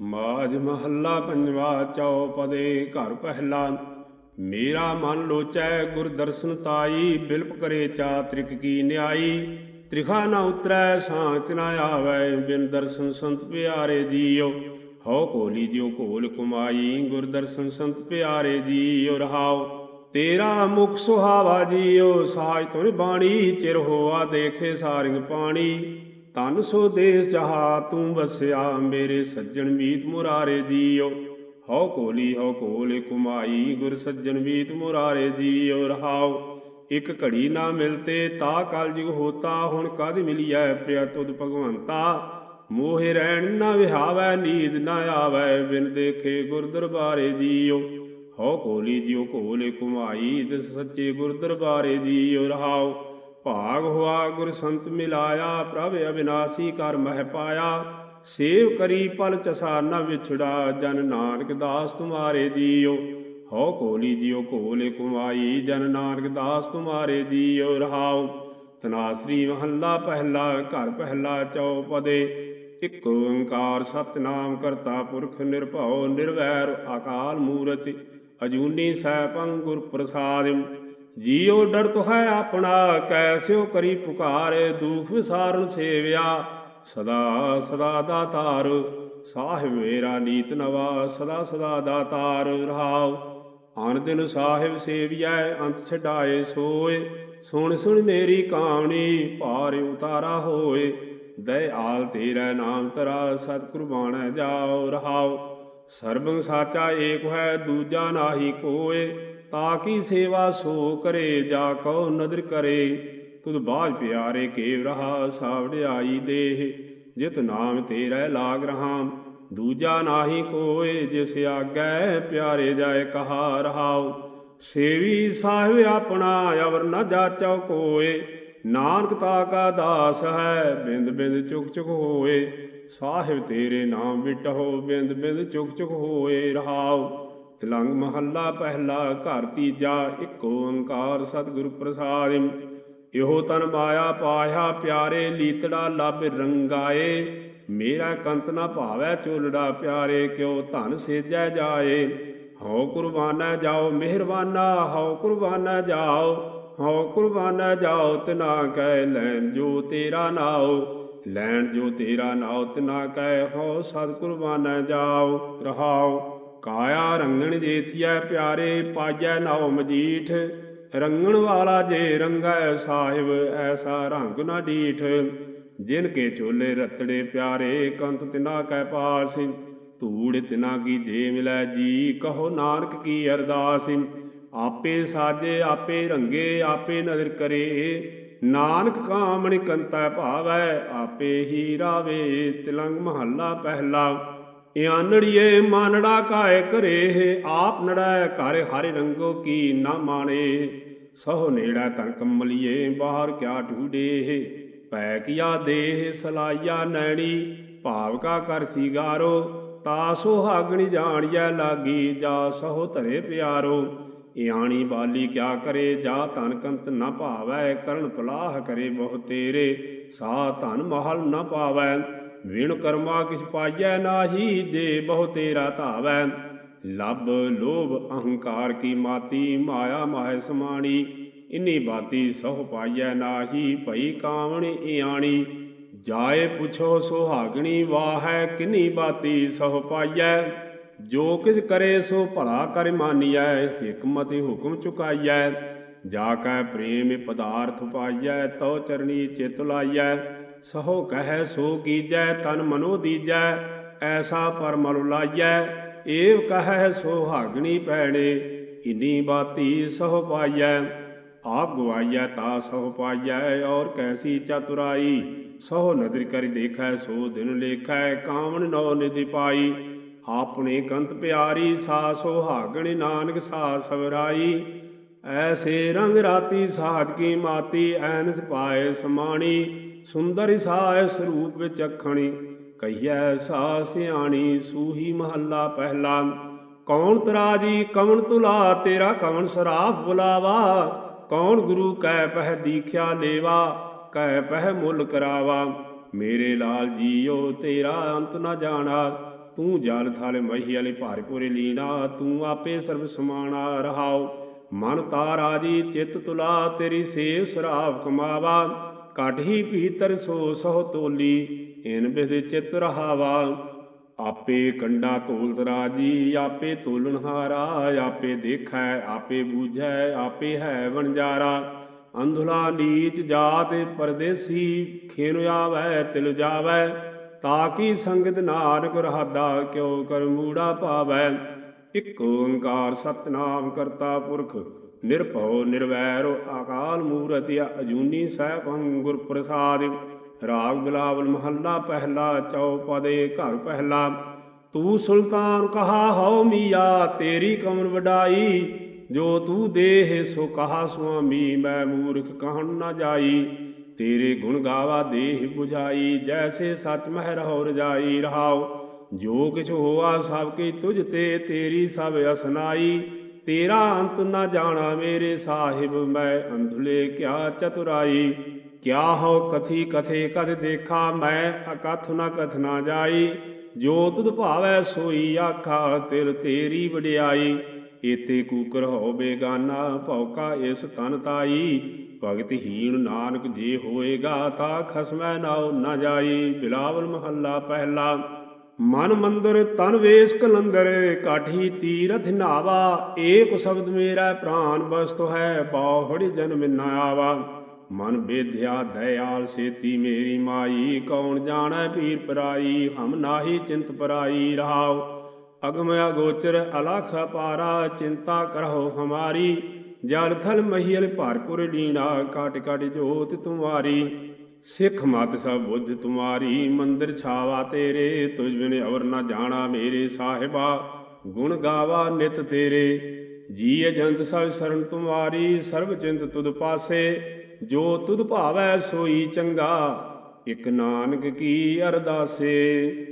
ਮਾਜ ਮਹੱਲਾ ਪੰਜਵਾ ਚੌਪਦੇ, ਘਰ ਪਹਿਲਾ। ਮੇਰਾ ਮਨ ਲੋਚੈ, ਗੁਰ ਦਰਸ਼ਨ ਤਾਈ, ਬਿਲਪ ਕਰੇ ਚਾਤ੍ਰਿਕ ਕੀ ਨਿਆਈ। ਤ੍ਰਿਖਾ ਨਾ ਉਤਰੈ, ਸਾਚ ਨ ਆਵੈ, ਬਿਨ ਦਰਸ਼ਨ ਸੰਤ ਪਿਆਰੇ ਜੀਓ ਹਉ ਕੋਲੀ ਜਿਉ ਕੋਲ ਕੁਮਾਈ, ਗੁਰ ਦਰਸ਼ਨ ਸੰਤ ਪਿਆਰੇ ਜੀਓ ਰਹਾਓ ਤੇਰਾ ਮੁਖ ਸੁਹਾਵਾ ਜੀਓ ਸਾਜ ਤੁਨ ਬਾਣੀ, ਚਿਰ ਹੋਆ ਦੇਖੇ ਸਾਰਿੰਗ ਪਾਣੀ। ਤਨ ਸੋ ਦੇਸ ਜਹਾ ਤੂੰ ਵਸਿਆ, ਮੇਰੇ ਸੱਜਣ ਮੀਤ ਮੁਰਾਰੇ ਜੀਓ। ਹਉ ਕੋਲੀ, ਹਉ ਕੋਲੇ ਕੁਮਾਈ, ਗੁਰ ਸੱਜਣ ਮੀਤ ਮੁਰਾਰੇ ਜੀਓ ਰਹਾਉ ਇਕ ਘੜੀ ਨਾ ਮਿਲਤੇ, ਤਾ ਕਲ ਜੁਗ ਹੋਤਾ, ਹੁਣ ਕਦ ਮਿਲਿਐ ਪ੍ਰਿਆ ਤੁਧ ਭਗਵੰਤਾ। ਮੋਹਿ ਰਹਿਣ ਨਾ ਵਿਹਾਵੈ, ਨੀਂਦ ਨਾ ਆਵੈ, ਬਿਨ ਦੇਖੇ ਗੁਰ ਦਰਬਾਰੇ ਜੀਓ। ਹਉ ਕੋਲੀ, ਜਿਉ ਕੋਲੇ ਕੁਮਾਈ ਦਿਸ ਸੱਚੇ ਗੁਰ ਦਰਬਾਰੇ ਜੀਓ ਰਹਾਉ ਭਾਗ ਹੋਆ, ਗੁਰ ਸੰਤ ਮਿਲਾਇਆ, ਪ੍ਰਭ ਅਬਿਨਾਸੀ ਕਰ ਮਹਿ ਪਾਇਆ। ਸੇਵ ਕਰੀ ਪਲ ਚਸਾ ਨ ਵਿਛੜਾ, ਜਨ ਨਾਨਕ ਦਾਸ ਤੁਮਾਰੇ ਦੀਓ। ਹਉ ਕੋਲੀ ਜਿਉ ਕੋਲੇ ਕੁਮਾਈ, ਜਨ ਨਾਨਕ ਦਾਸ ਤੁਮਾਰੇ ਜੀਓ ਰਹਾਉ ਤਨਾਸਰੀ ਮਹੱਲਾ ਪਹਿਲਾ, ਘਰ ਪਹਿਲਾ ਚਉਪਦੇ ਇਕ ਓੰਕਾਰ ਸਤਨਾਮ ਕਰਤਾ ਪੁਰਖ ਨਿਰਭਉ, ਨਿਰਵੈਰ ਅਕਾਲ ਮੂਰਤਿ। ਅਜੂਨੀ ਸੈਭੰ ਗੁਰ ਪ੍ਰਸਾਦਿ ਜੀਉ ਡਰ ਹੈ ਆਪਣਾ ਕੈਸਿਓ ਕਰੀ ਪੁਕਾਰ, ਦੁਖ ਵਿਸਾਰਨ ਸੇਵਿਆ। ਸਦਾ ਸਦਾ ਦਾਤਾਰ, ਸਾਹਿਬ ਮੇਰਾ ਨੀਤ ਨਵਾ, ਸਦਾ ਸਦਾ ਦਾਤਾਰ ਰਹਾਉ। ਆਨ ਦਿਨ ਸਾਹਿਬ ਸੇਵਿਐ, ਅੰਤ ਛਡਾਏ ਸੋਏ। ਸੁਣ ਸੁਣ ਮੇਰੀ ਕਾਮਣੀ ਭਾਰ ਉਤਾਰਾ ਹੋਏ। ਦਇ ਆਲ ਤੇਰਾ ਨਾਮ ਤਰਾ ਸਤ ਕੁਰਬਾਨੈ ਜਾਉ ਰਹਾਉ। ਸਰਬੰ ਸਾਚਾ ਏਕ ਹੈ ਦੂਜਾ ਨਾਹੀ ਕੋਏ। ਤਾ ਕੀ ਸੇਵਾ ਸੋ ਕਰੇ, ਜਾ ਕਉ ਨਦਰ ਕਰੇ। ਤੁਧ ਬਾਜ ਪਿਆਰੇ ਕੇਵ ਰਹਾ ਸਾਵੜਾਈ ਦੇਹ। ਜਿਤ ਨਾਮ ਤੇਰਾ ਲਾਗ ਰਹਾ, ਦੂਜਾ ਨਾਹੀ ਕੋਏ, ਜਿਸ ਆਗੈ ਪਿਆਰੇ ਜਾਏ ਕਹਾ ਰਹਾਉ। ਸੇਵੀ ਸਾਹਿਬ ਆਪਣਾ, ਅਵਰ ਨ ਜਾਚਉ ਕੋਏ। ਨਾਨਕ ਤਾ ਕਾ ਦਾਸ ਹੈ, ਬਿੰਦ ਬਿੰਦ ਚੁਕ ਚੁਕ ਹੋਏ। ਸਾਹਿਬ ਤੇਰੇ ਨਾਮ ਵਿਟਹੁ ਬਿੰਦ ਬਿੰਦ ਚੁਕ ਚੁਕ ਹੋਏ ਰਹਾਉ। ਤਿਲੰਗ ਮਹੱਲਾ ਪਹਿਲਾ ਘਰ ਤੀਜਾ, ਇੱਕ ਓੰਕਾਰ ਸਤਿਗੁਰ ਪ੍ਰਸਾਦਿ। ਇਹੋ ਤਨ ਮਾਇਆ ਪਾਇਆ, ਪਿਆਰੇ ਲੀਤੜਾ ਲੱਭ ਰੰਗਾਏ। ਮੇਰਾ ਕੰਤ ਨਾ ਭਾਵੈ ਚੋਲੜਾ ਪਿਆਰੇ, ਕਿਉ ਧਨ ਸੇਜੈ ਜਾਏ। ਹਉ ਕੁਰਬਾਨਾ ਜਾਓ, ਮਿਹਰਬਾਨਾ, ਹਉ ਕੁਰਬਾਨਾ ਜਾਓ। ਹਉ ਕੁਰਬਾਨਾ ਜਾਓ, ਤਨਾ ਕਹਿ ਲੈਣ ਜੋ ਤੇਰਾ ਨਾਉ। ਲੈਣ ਜੋ ਤੇਰਾ ਨਾਉ, ਤਨਾ ਕਹਿ ਹਉ ਸਤ ਕੁਰਬਾਨਾ ਜਾਓ ਰਹਾਓ ਕਾਇਆ ਰੰਗਣ ਜੇਥੀਐ ਪਿਆਰੇ, ਪਾਜੈ ਨਾਉ ਮਜੀਠ। ਰੰਗਣ ਵਾਲਾ ਜੇ ਰੰਗੈ ਸਾਹਿਬ, ਐਸਾ ਰੰਗ ਨਾ ਡੀਠ। ਜਿਨ ਕੇ ਚੋਲੇ ਰਤੜੇ ਪਿਆਰੇ, ਕੰਤ ਤਿਨਾ ਕੈ ਪਾਸ। ਧੂੜ ਤਿਨਾ ਕੀ ਜੇ ਮਿਲੈ ਜੀ, ਕਹੋ ਨਾਨਕ ਕੀ ਅਰਦਾਸ। ਆਪੇ ਸਾਜੇ, ਆਪੇ ਰੰਗੇ, ਆਪੇ ਨਜ਼ਰ ਕਰੇ। ਨਾਨਕ ਕਾਮਣ ਕੰਤੈ ਭਾਵੈ, ਆਪੇ ਹੀ ਰਾਵੇ, ਤਿਲੰਗ ਮਹੱਲਾ ਪਹਿਲਾ। ਇਆਨੜੀਏ ਮਾਨੜਾ ਕਾਇ ਕਰੇ, ਆਪ ਨੜੈ ਘਰ ਹਰਿ ਰੰਗੋ ਕੀ ਨਾ ਮਾਣੇ। ਸਹੁ ਨੇੜਾ ਤਨ ਕੰਮਲੀਏ ਬਾਹਰ ਕਿਆ ਢੂਡੇ ਪੈ ਕੀਆ ਦੇਹ ਸਲਾਈਆ ਨੈਣੀ, ਭਾਵ ਕਾ ਕਰ ਸੀਗਾਰੋ। ਤਾ ਸੁਹਾਗਣੀ ਜਾਣੀਐ ਲਾਗੀ, ਜਾ ਸਹੁ ਧਰੇ ਪਿਆਰੋ। ਇਆਣੀ ਬਾਲੀ ਕਿਆ ਕਰੇ, ਜਾ ਧਨ ਕੰਤ ਨ ਭਾਵੈ, ਕਰਨ ਪਲਾਹ ਕਰੇ ਬਹੁ ਤੇਰੇ। ਸਾ ਧਨ ਮਹਲ ਨਾ ਪਾਵੈ ਵਿਣ ਕਰਮਾ ਕਿਛ ਪਾਈਐ ਨਾਹੀ, ਜੇ ਬਹੁ ਤੇਰਾ ਧਾਵੈ। ਲੱਭ, ਲੋਭ, ਅਹੰਕਾਰ ਕੀ ਮਾਤੀ, ਮਾਇਆ ਮਾਹਿ ਸਮਾਣੀ। ਇਨੀ ਬਾਤੀ ਸਹੁ ਪਾਈਐ ਨਾਹੀ, ਭਈ ਕਾਵਣੀ ਇਆਣੀ। ਜਾਏ ਪੁਛੋ ਸੁਹਾਗਣੀ ਵਾਹੈ, ਕਿਨੀ ਬਾਤੀ ਸਹੁ ਪਾਈਐ। ਜੋ ਕਿਛ ਕਰੇ ਸੋ ਭਲਾ ਕਰ ਮਾਨੀਐ, ਹਕਮਤਿ ਹੁਕਮ ਚੁਕਾਈਐ। ਜਾ ਕੈ ਪ੍ਰੇਮ ਪਦਾਰਥ ਪਾਈਐ, ਤਉ ਚਰਣੀ ਚਿਤ ਲਾਈਐ। ਸਹੋ ਕਹੈ ਸੋ ਕੀਜੈ, ਤਨ ਮਨੋ ਦੀਜੈ, ਐਸਾ ਪਰਮਲ ਲਾਈਐ। ਏਵ ਕਹੈ ਸੋ ਹਾਗਣੀ ਪੈਣੇ ਇਨੀ ਬਾਤੀ ਸਹੁ ਪਾਈਐ। ਆਪ ਗਵਾਈਐ ਤਾ ਸਹੁ ਪਾਈਐ, ਔਰ ਕੈਸੀ ਚਤੁਰਾਈ। ਸਹੁ ਨਦਰ ਕਰਿ ਦੇਖੈ, ਸੋ ਦਿਨ ਲੇਖੈ, ਕਾਮਣ ਨੋ ਨਿਧਿ ਪਾਈ। ਆਪਣੇ ਕੰਤ ਪਿਆਰੀ, ਸਾ ਸੁਹਾਗਣ ਨਾਨਕ, ਸਾ ਸਵਰਾਈ ਐਸੇ ਰੰਗ ਰਾਤੀ ਸਾਜ ਕੀ ਮਾਤੀ ਐਨਸ ਪਾਏ ਸਮਾਣੀ। ਸੁੰਦਰ ਸਾਇ ਸਰੂਪ ਵਿੱਚ ਅਖਣੀ, ਕਹੀਐ ਸਾ ਸਿਆਣੀ ਸੂਹੀ ਮਹੱਲਾ ਪਹਿਲਾ। ਕੌਣ ਤਰਾਜੀ ਕਵਣ ਤੁਲਾ, ਤੇਰਾ ਕਵਣ ਸਰਾਫ ਬੁਲਾਵਾ? ਕੌਣ ਗੁਰੂ ਕੈ ਪਹਿ ਦੀਖਿਆ ਲੇਵਾ, ਕੈ ਪਹਿ ਮੁੱਲ ਕਰਾਵਾ? ਮੇਰੇ ਲਾਲ ਜੀਓ, ਤੇਰਾ ਅੰਤ ਨਾ ਜਾਣਾ। ਤੂੰ ਜਲ ਥਲ ਮਹੀ ਵਾਲੇ ਭਾਰਪੁਰੇ ਲੀਣਾ, ਤੂੰ ਆਪੇ ਸਰਬ ਸਮਾਣਾ ਰਹਾਓ। ਮਨ ਤਾਰਾ ਜੀ, ਚਿਤ ਤੁਲਾ, ਤੇਰੀ ਸੇਵ ਸਰਾਵ ਕਮਾਵਾ। ਘਟ ਹੀ ਭੀਤਰ ਸੋ ਸੋ ਤੋਲੀ ਇਨ ਬਿਧ ਚਿਤ ਰਹਾਵਾ। ਆਪੇ ਕੰਡਾ ਤੋਲਤ ਰਾਜੀ, ਆਪੇ ਤੋਲਨਹਾਰਾ ਆਪੇ ਦੇਖੈ, ਆਪੇ ਬੂਝੈ, ਆਪੇ ਹੈ ਵਣਜਾਰਾ ਅੰਧੁਲਾ ਨੀਚ ਜਾਤ ਪਰਦੇਸੀ, ਖੇਨ ਆਵੈ, ਤਿਲ ਜਾਵੈ। ਤਾਕੀ ਸੰਗਤ ਨਾਨਕ ਰਹਾਦਾ, ਕਿਉ ਕਰ ਮੂੜਾ ਪਾਵੈ। ਇਕ ਓੰਕਾਰ ਸਤਨਾਮ ਕਰਤਾ ਪੁਰਖ ਨਿਰਭਉ ਨਿਰਵੈਰ ਆਕਾਲ ਮੂਰਤ ਅਜੂਨੀ ਸੈਭੰ ਗੁਰ ਪ੍ਰਸਾਦਿ ਰਾਗ ਬਿਲਾਵਲ ਮਹੱਲਾ ਪਹਿਲਾ ਚੌਪਦੇ ਘਰ ਪਹਿਲਾ। ਤੂੰ ਸੁਲਤਾਨ ਕਹਾ ਹਉ ਮੀਆ, ਤੇਰੀ ਕਮਨ ਵਡਾਈ। ਜੋ ਤੂੰ ਦੇਹ ਸੋ ਕਹਾ ਸੁਆਮੀ, ਮੈਂ ਮੂਰਖ ਕਹਣ ਨਾ ਜਾਈ। ਤੇਰੇ ਗੁਣ ਗਾਵਾ ਦੇਹ 부ਝਾਈ ਜੈਸੇ ਸਚ ਮਹਿ ਰਹੋ ਰਜਾਈ ਰਹਾਓ ਜੋ ਕਿਛ ਹੋਆ ਸਭ ਕੀ ਤੁਝ ਤੇ, ਤੇਰੀ ਸਭ ਅਸਨਾਈ। ਤੇਰਾ ਅੰਤ ਨਾ ਜਾਣਾ ਮੇਰੇ ਸਾਹਿਬ, ਮੈਂ ਅੰਧਲੇ ਕਿਆ ਚਤੁਰਾਈ? ਕਿਆ ਹੋ ਕਥੀ ਕਥੇ ਕਦ ਦੇਖਾ, ਮੈਂ ਅਕਥ ਨਾ ਕਥ ਨਾ ਜਾਈ? ਜੋ ਤੁਧ ਭਾਵੈ ਸੋਈ ਆਖਾ ਤਿਰ ਤੇਰੀ ਵਡਿਆਈ। ਏਤੇ ਕੂਕਰ ਹੋ ਬੇਗਾਨਾ ਭੌਕਾ ਇਸ ਤਨ ਤਾਈ। ਭਗਤ ਹੀਣ ਨਾਨਕ ਜੇ ਹੋਏਗਾ, ਤਾ ਖਸਮੈ ਨਾਉ ਨ ਜਾਈ। ਬਿਲਾਵਲ ਮਹੱਲਾ ਪਹਿਲਾ ਮਨ ਮੰਦਰ ਤਨ ਵੇਸ ਕਲੰਦਰ, ਕਾਠੀ ਤੀਰਥ ਨਾਵਾ, ਏਕ ਸ਼ਬਦ ਮੇਰਾ ਪ੍ਰਾਨ ਬਸਤੁ ਹੈ, ਬਾਹੜੀ ਜਨਮ ਨ ਆਵਾ। ਮਨ ਬੇਧਿਆ, ਦਇਆਲ ਸੇਤੀ ਮੇਰੀ ਮਾਈ, ਕੌਣ ਜਾਣੈ ਪੀਰ ਪਰਾਈ, ਹਮ ਨਾਹੀ ਚਿੰਤ ਪਰਾਈ ਰਹਾਉ। ਅਗਮ ਅਗੋਚਰ ਅਲਖ ਪਾਰਾ ਚਿੰਤਾ ਕਰਹੁ ਹਮਾਰੀ। ਜਲ ਥਲ ਮਹੀਲ ਭਰਪੁਰ ਲੀਣਾ, ਕਾਟ ਕਾਟ ਜੋਤ ਤੁਮਾਰੀ। ਸਿੱਖ ਮਤ ਸਭ ਬੁੱਧ ਤੁਮਾਰੀ, ਮੰਦਰ ਛਾਵਾ ਤੇਰੇ ਤੁਝ ਬਿਨ ਅਵਰ ਨਾ ਜਾਣਾ ਮੇਰੇ ਸਾਹਿਬਾ, ਗੁਣ ਗਾਵਾ ਨਿਤ ਤੇਰੇ। ਜੀ ਅਜੰਤ ਸਭ ਸਰਨ ਤੁਮਾਰੀ, ਸਰਬ ਚਿੰਤ ਤੁਧ ਪਾਸੇ, ਜੋ ਤੁਧ ਭਾਵੈ ਸੋਈ ਚੰਗਾ, ਇਕ ਨਾਨਕ ਕੀ ਅਰਦਾਸੇ।